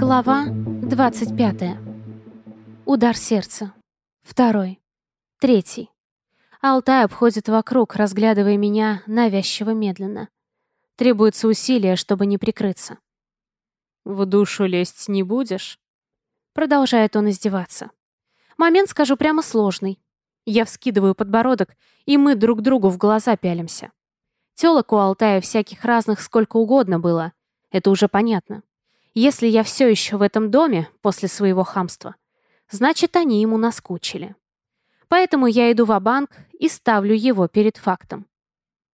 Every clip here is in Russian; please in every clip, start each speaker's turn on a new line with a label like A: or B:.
A: Глава 25. Удар сердца. Второй. Третий. Алтай обходит вокруг, разглядывая меня навязчиво медленно. Требуется усилие, чтобы не прикрыться.
B: «В душу лезть не будешь?»
A: Продолжает он издеваться. Момент, скажу прямо, сложный. Я вскидываю подбородок, и мы друг другу в глаза пялимся. Тёлок у Алтая всяких разных сколько угодно было. Это уже понятно. Если я все еще в этом доме после своего хамства, значит, они ему наскучили. Поэтому я иду в банк и ставлю его перед фактом.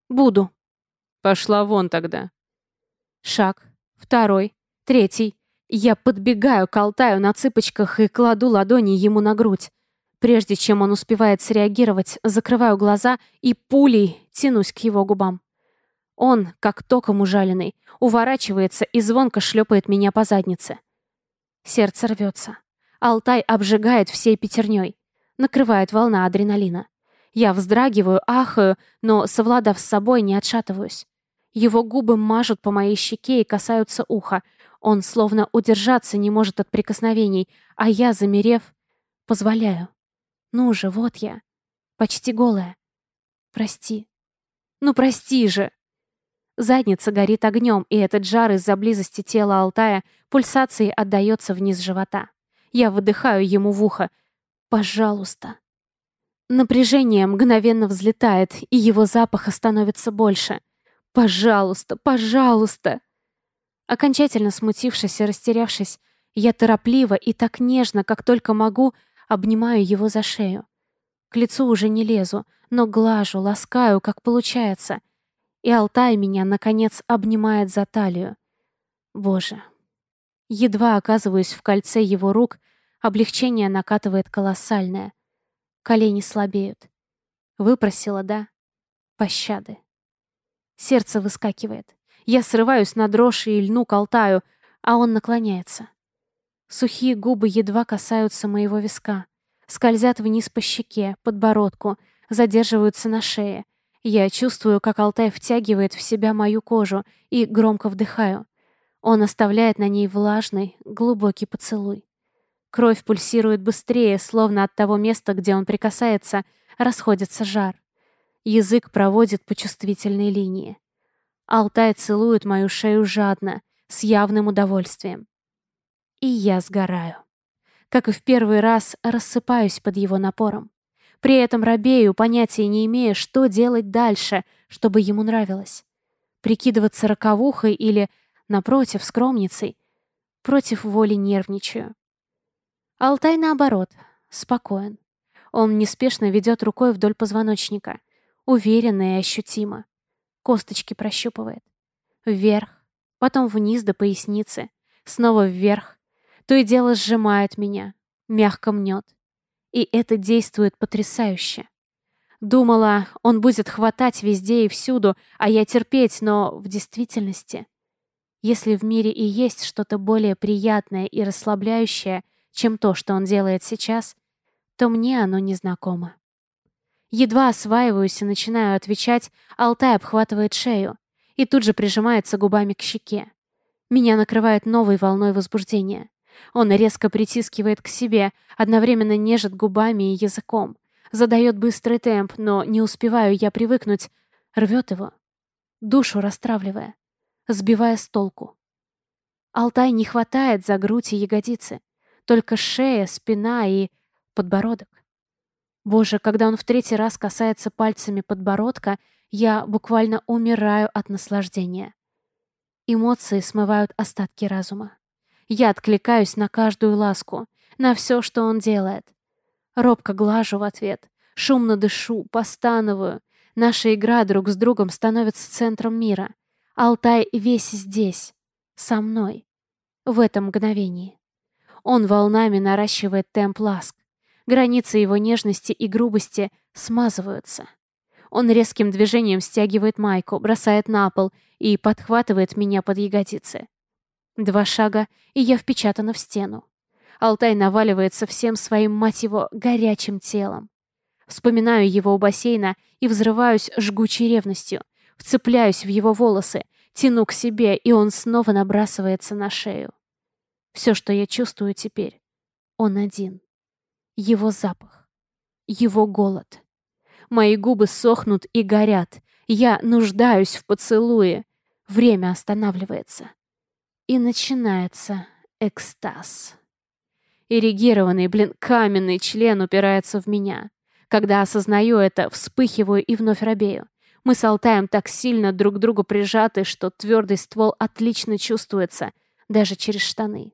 A: Буду.
B: Пошла вон тогда.
A: Шаг. Второй. Третий. Я подбегаю к Алтаю на цыпочках и кладу ладони ему на грудь. Прежде чем он успевает среагировать, закрываю глаза и пулей тянусь к его губам. Он, как током ужаленный, уворачивается и звонко шлепает меня по заднице. Сердце рвется. Алтай обжигает всей пятерней. Накрывает волна адреналина. Я вздрагиваю, ахаю, но, совладав с собой, не отшатываюсь. Его губы мажут по моей щеке и касаются уха. Он словно удержаться не может от прикосновений, а я, замерев, позволяю. Ну же, вот я. Почти голая. Прости. Ну прости же. Задница горит огнем, и этот жар из-за близости тела Алтая пульсацией отдается вниз живота. Я выдыхаю ему в ухо. «Пожалуйста». Напряжение мгновенно взлетает, и его запаха становится больше. «Пожалуйста, пожалуйста!» Окончательно смутившись и растерявшись, я торопливо и так нежно, как только могу, обнимаю его за шею. К лицу уже не лезу, но глажу, ласкаю, как получается — и Алтай меня, наконец, обнимает за талию. Боже. Едва оказываюсь в кольце его рук, облегчение накатывает колоссальное. Колени слабеют. Выпросила, да? Пощады. Сердце выскакивает. Я срываюсь на дрожь и льну к Алтаю, а он наклоняется. Сухие губы едва касаются моего виска, скользят вниз по щеке, подбородку, задерживаются на шее — я чувствую, как Алтай втягивает в себя мою кожу и громко вдыхаю. Он оставляет на ней влажный, глубокий поцелуй. Кровь пульсирует быстрее, словно от того места, где он прикасается, расходится жар. Язык проводит по чувствительной линии. Алтай целует мою шею жадно, с явным удовольствием. И я сгораю. Как и в первый раз, рассыпаюсь под его напором. При этом робею, понятия не имея, что делать дальше, чтобы ему нравилось. Прикидываться роковухой или, напротив, скромницей. Против воли нервничаю. Алтай, наоборот, спокоен. Он неспешно ведет рукой вдоль позвоночника. Уверенно и ощутимо. Косточки прощупывает. Вверх, потом вниз до поясницы. Снова вверх. То и дело сжимает меня. Мягко мнет. И это действует потрясающе. Думала, он будет хватать везде и всюду, а я терпеть, но в действительности... Если в мире и есть что-то более приятное и расслабляющее, чем то, что он делает сейчас, то мне оно незнакомо. Едва осваиваюсь и начинаю отвечать, Алтай обхватывает шею и тут же прижимается губами к щеке. Меня накрывает новой волной возбуждения. Он резко притискивает к себе, одновременно нежит губами и языком. Задает быстрый темп, но не успеваю я привыкнуть. Рвет его, душу расстравливая, сбивая с толку. Алтай не хватает за грудь и ягодицы. Только шея, спина и подбородок. Боже, когда он в третий раз касается пальцами подбородка, я буквально умираю от наслаждения. Эмоции смывают остатки разума. Я откликаюсь на каждую ласку, на все, что он делает. Робко глажу в ответ, шумно дышу, постановую. Наша игра друг с другом становится центром мира. Алтай весь здесь, со мной, в этом мгновении. Он волнами наращивает темп ласк. Границы его нежности и грубости смазываются. Он резким движением стягивает майку, бросает на пол и подхватывает меня под ягодицы. Два шага, и я впечатана в стену. Алтай наваливается всем своим, мать его, горячим телом. Вспоминаю его у бассейна и взрываюсь жгучей ревностью. Вцепляюсь в его волосы, тяну к себе, и он снова набрасывается на шею. Все, что я чувствую теперь, он один. Его запах. Его голод. Мои губы сохнут и горят. Я нуждаюсь в поцелуе. Время останавливается. И начинается экстаз. Эрегированный, блин, каменный член упирается в меня. Когда осознаю это, вспыхиваю и вновь робею. Мы с Алтаем так сильно друг к другу прижаты, что твердый ствол отлично чувствуется, даже через штаны.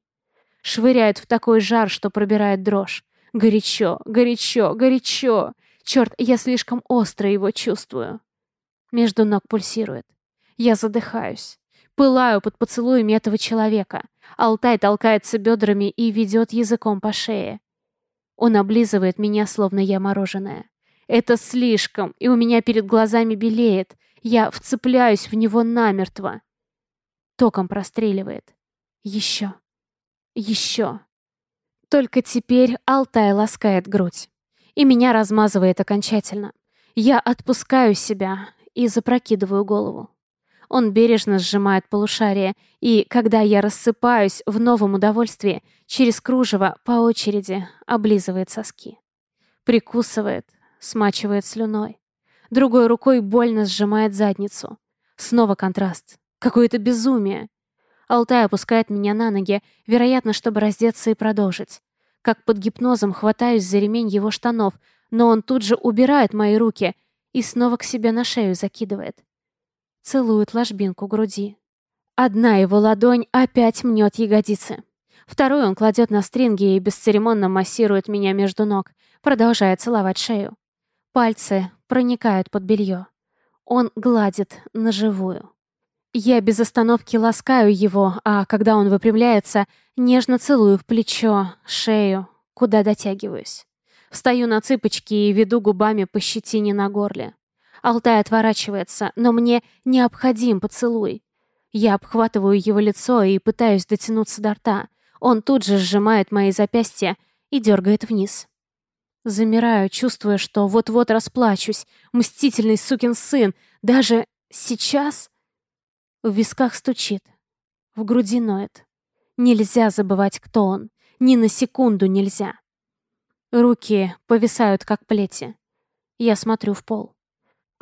A: Швыряет в такой жар, что пробирает дрожь. Горячо, горячо, горячо. Черт, я слишком остро его чувствую. Между ног пульсирует. Я задыхаюсь. Пылаю под поцелуями этого человека. Алтай толкается бедрами и ведет языком по шее. Он облизывает меня, словно я мороженое. Это слишком, и у меня перед глазами белеет. Я вцепляюсь в него намертво. Током простреливает. Еще. Еще. Только теперь Алтай ласкает грудь. И меня размазывает окончательно. Я отпускаю себя и запрокидываю голову. Он бережно сжимает полушарие, и, когда я рассыпаюсь в новом удовольствии, через кружево по очереди облизывает соски. Прикусывает, смачивает слюной. Другой рукой больно сжимает задницу. Снова контраст. Какое-то безумие. Алтай опускает меня на ноги, вероятно, чтобы раздеться и продолжить. Как под гипнозом хватаюсь за ремень его штанов, но он тут же убирает мои руки и снова к себе на шею закидывает целует ложбинку груди. Одна его ладонь опять мнет ягодицы. Вторую он кладет на стринги и бесцеремонно массирует меня между ног, продолжая целовать шею. Пальцы проникают под белье. Он гладит на живую. Я без остановки ласкаю его, а когда он выпрямляется, нежно целую в плечо, шею, куда дотягиваюсь. Встаю на цыпочки и веду губами по щетине на горле. Алтай отворачивается, но мне необходим поцелуй. Я обхватываю его лицо и пытаюсь дотянуться до рта. Он тут же сжимает мои запястья и дергает вниз. Замираю, чувствуя, что вот-вот расплачусь. Мстительный сукин сын. Даже сейчас... В висках стучит. В груди ноет. Нельзя забывать, кто он. Ни на секунду нельзя. Руки повисают, как плети. Я смотрю в пол.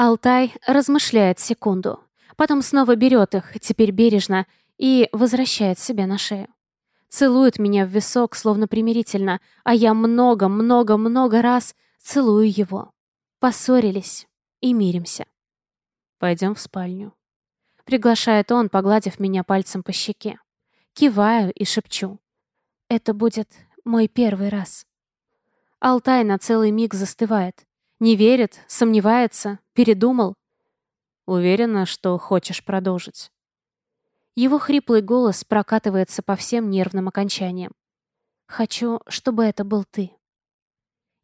A: Алтай размышляет секунду, потом снова берет их, теперь бережно, и возвращает себе на шею. Целует меня в висок, словно примирительно, а я много-много-много раз целую его. Поссорились и миримся. Пойдем в спальню. Приглашает он, погладив меня пальцем по щеке. Киваю и шепчу. Это будет мой первый раз. Алтай на целый миг застывает. Не верит, сомневается, передумал. Уверена, что хочешь продолжить. Его хриплый голос прокатывается по всем нервным окончаниям. Хочу, чтобы это был ты.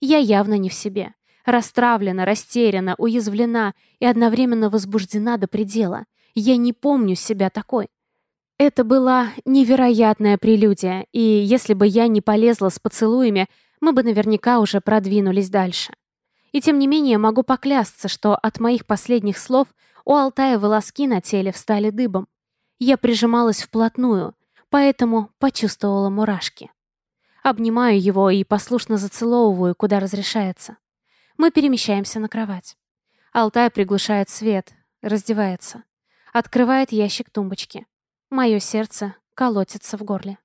A: Я явно не в себе. Расстравлена, растеряна, уязвлена и одновременно возбуждена до предела. Я не помню себя такой. Это была невероятная прелюдия, и если бы я не полезла с поцелуями, мы бы наверняка уже продвинулись дальше. И тем не менее могу поклясться, что от моих последних слов у Алтая волоски на теле встали дыбом. Я прижималась вплотную, поэтому почувствовала мурашки. Обнимаю его и послушно зацеловываю, куда разрешается. Мы перемещаемся на кровать. Алтай приглушает свет, раздевается. Открывает ящик тумбочки. Мое сердце колотится в горле.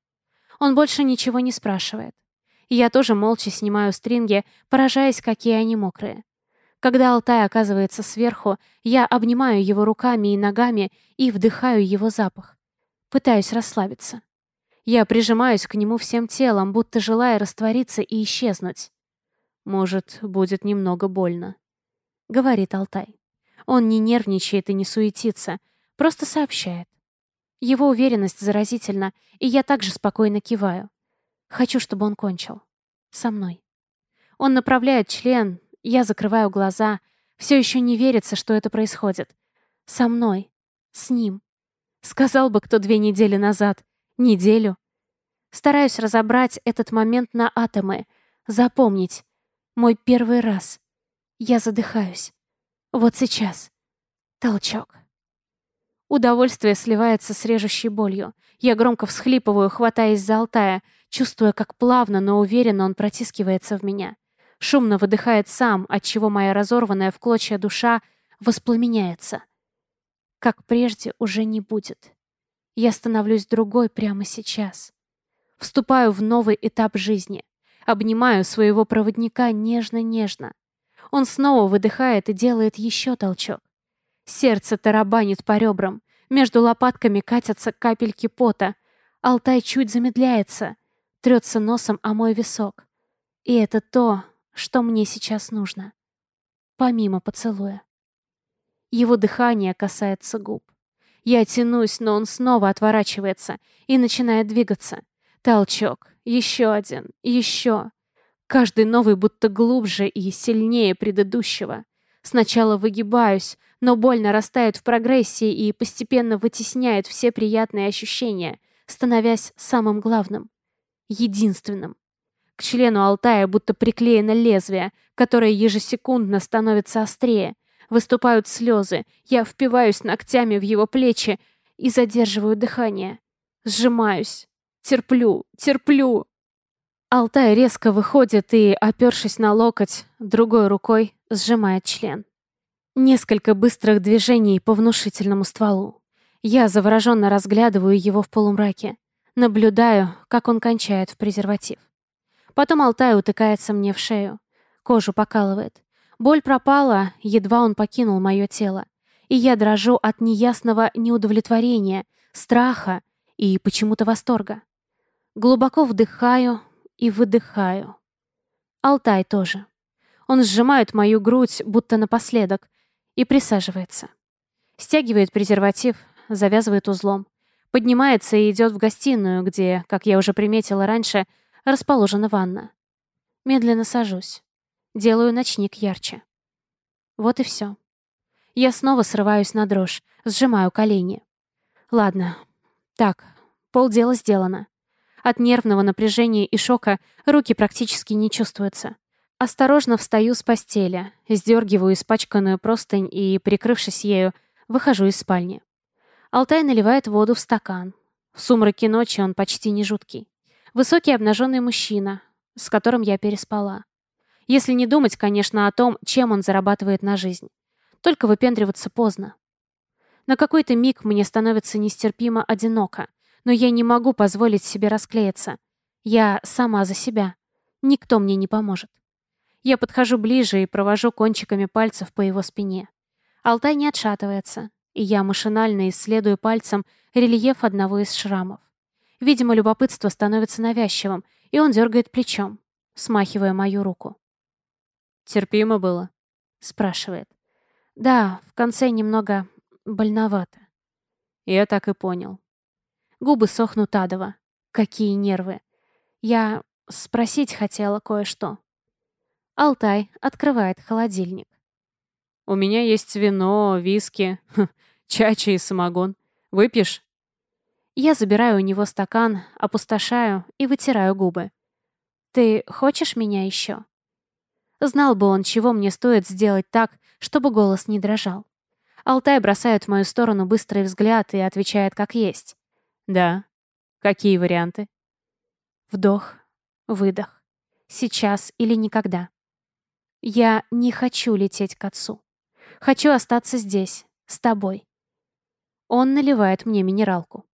A: Он больше ничего не спрашивает. Я тоже молча снимаю стринги, поражаясь, какие они мокрые. Когда Алтай оказывается сверху, я обнимаю его руками и ногами и вдыхаю его запах. Пытаюсь расслабиться. Я прижимаюсь к нему всем телом, будто желая раствориться и исчезнуть. «Может, будет немного больно», — говорит Алтай. Он не нервничает и не суетится, просто сообщает. Его уверенность заразительна, и я также спокойно киваю. Хочу, чтобы он кончил. Со мной. Он направляет член, я закрываю глаза. Все еще не верится, что это происходит. Со мной. С ним. Сказал бы кто две недели назад. Неделю. Стараюсь разобрать этот момент на атомы. Запомнить. Мой первый раз. Я задыхаюсь. Вот сейчас. Толчок. Удовольствие сливается с режущей болью. Я громко всхлипываю, хватаясь за Алтая, чувствуя, как плавно, но уверенно он протискивается в меня. Шумно выдыхает сам, отчего моя разорванная в клочья душа воспламеняется. Как прежде уже не будет. Я становлюсь другой прямо сейчас. Вступаю в новый этап жизни. Обнимаю своего проводника нежно-нежно. Он снова выдыхает и делает еще толчок. Сердце тарабанит по ребрам. Между лопатками катятся капельки пота. Алтай чуть замедляется. Трется носом о мой висок. И это то, что мне сейчас нужно. Помимо поцелуя. Его дыхание касается губ. Я тянусь, но он снова отворачивается и начинает двигаться. Толчок. Еще один. Еще. Каждый новый будто глубже и сильнее предыдущего. Сначала выгибаюсь, но боль нарастает в прогрессии и постепенно вытесняет все приятные ощущения, становясь самым главным. Единственным. К члену Алтая будто приклеено лезвие, которое ежесекундно становится острее. Выступают слезы, я впиваюсь ногтями в его плечи и задерживаю дыхание. Сжимаюсь. Терплю, терплю. Алтай резко выходит и, опершись на локоть, другой рукой сжимает член. Несколько быстрых движений по внушительному стволу. Я завороженно разглядываю его в полумраке. Наблюдаю, как он кончает в презерватив. Потом Алтай утыкается мне в шею. Кожу покалывает. Боль пропала, едва он покинул мое тело. И я дрожу от неясного неудовлетворения, страха и почему-то восторга. Глубоко вдыхаю и выдыхаю. Алтай тоже. Он сжимает мою грудь, будто напоследок, и присаживается. Стягивает презерватив, завязывает узлом. Поднимается и идет в гостиную, где, как я уже приметила раньше, расположена ванна. Медленно сажусь. Делаю ночник ярче. Вот и все. Я снова срываюсь на дрожь, сжимаю колени. Ладно. Так, полдела сделано. От нервного напряжения и шока руки практически не чувствуются. Осторожно встаю с постели, сдергиваю испачканную простынь и, прикрывшись ею, выхожу из спальни. Алтай наливает воду в стакан. В сумраке ночи он почти не жуткий. Высокий обнаженный мужчина, с которым я переспала. Если не думать, конечно, о том, чем он зарабатывает на жизнь. Только выпендриваться поздно. На какой-то миг мне становится нестерпимо одиноко, но я не могу позволить себе расклеиться. Я сама за себя. Никто мне не поможет. Я подхожу ближе и провожу кончиками пальцев по его спине. Алтай не отшатывается, и я машинально исследую пальцем рельеф одного из шрамов. Видимо, любопытство становится навязчивым, и он дергает плечом, смахивая мою руку.
B: «Терпимо было?»
A: — спрашивает. «Да, в конце немного больновато».
B: Я так и понял.
A: Губы сохнут адово. Какие нервы. Я спросить хотела кое-что. Алтай открывает холодильник.
B: «У меня есть вино, виски, чача и самогон. Выпьешь?»
A: Я забираю у него стакан, опустошаю и вытираю губы. «Ты хочешь меня еще?» Знал бы он, чего мне стоит сделать так, чтобы голос не дрожал. Алтай бросает в мою сторону быстрый взгляд и отвечает как есть.
B: «Да. Какие варианты?»
A: Вдох, выдох. Сейчас или никогда. Я не хочу лететь к отцу. Хочу остаться здесь, с тобой. Он наливает мне минералку.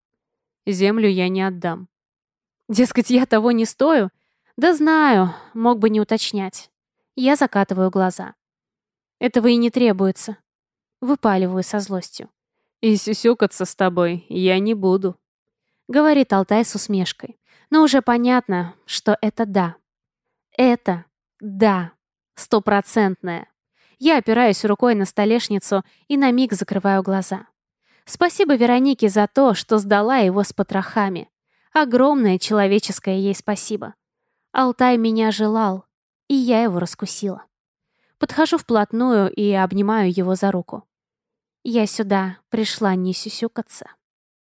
B: Землю я не отдам.
A: Дескать, я того не стою? Да знаю, мог бы не уточнять. Я закатываю глаза. Этого и не требуется. Выпаливаю со злостью.
B: И сюсюкаться с тобой я не буду.
A: Говорит Алтай с усмешкой. Но уже понятно, что это да. Это да стопроцентная. Я опираюсь рукой на столешницу и на миг закрываю глаза. Спасибо Веронике за то, что сдала его с потрохами. Огромное человеческое ей спасибо. Алтай меня желал, и я его раскусила. Подхожу вплотную и обнимаю его за руку. Я сюда пришла не сюсюкаться.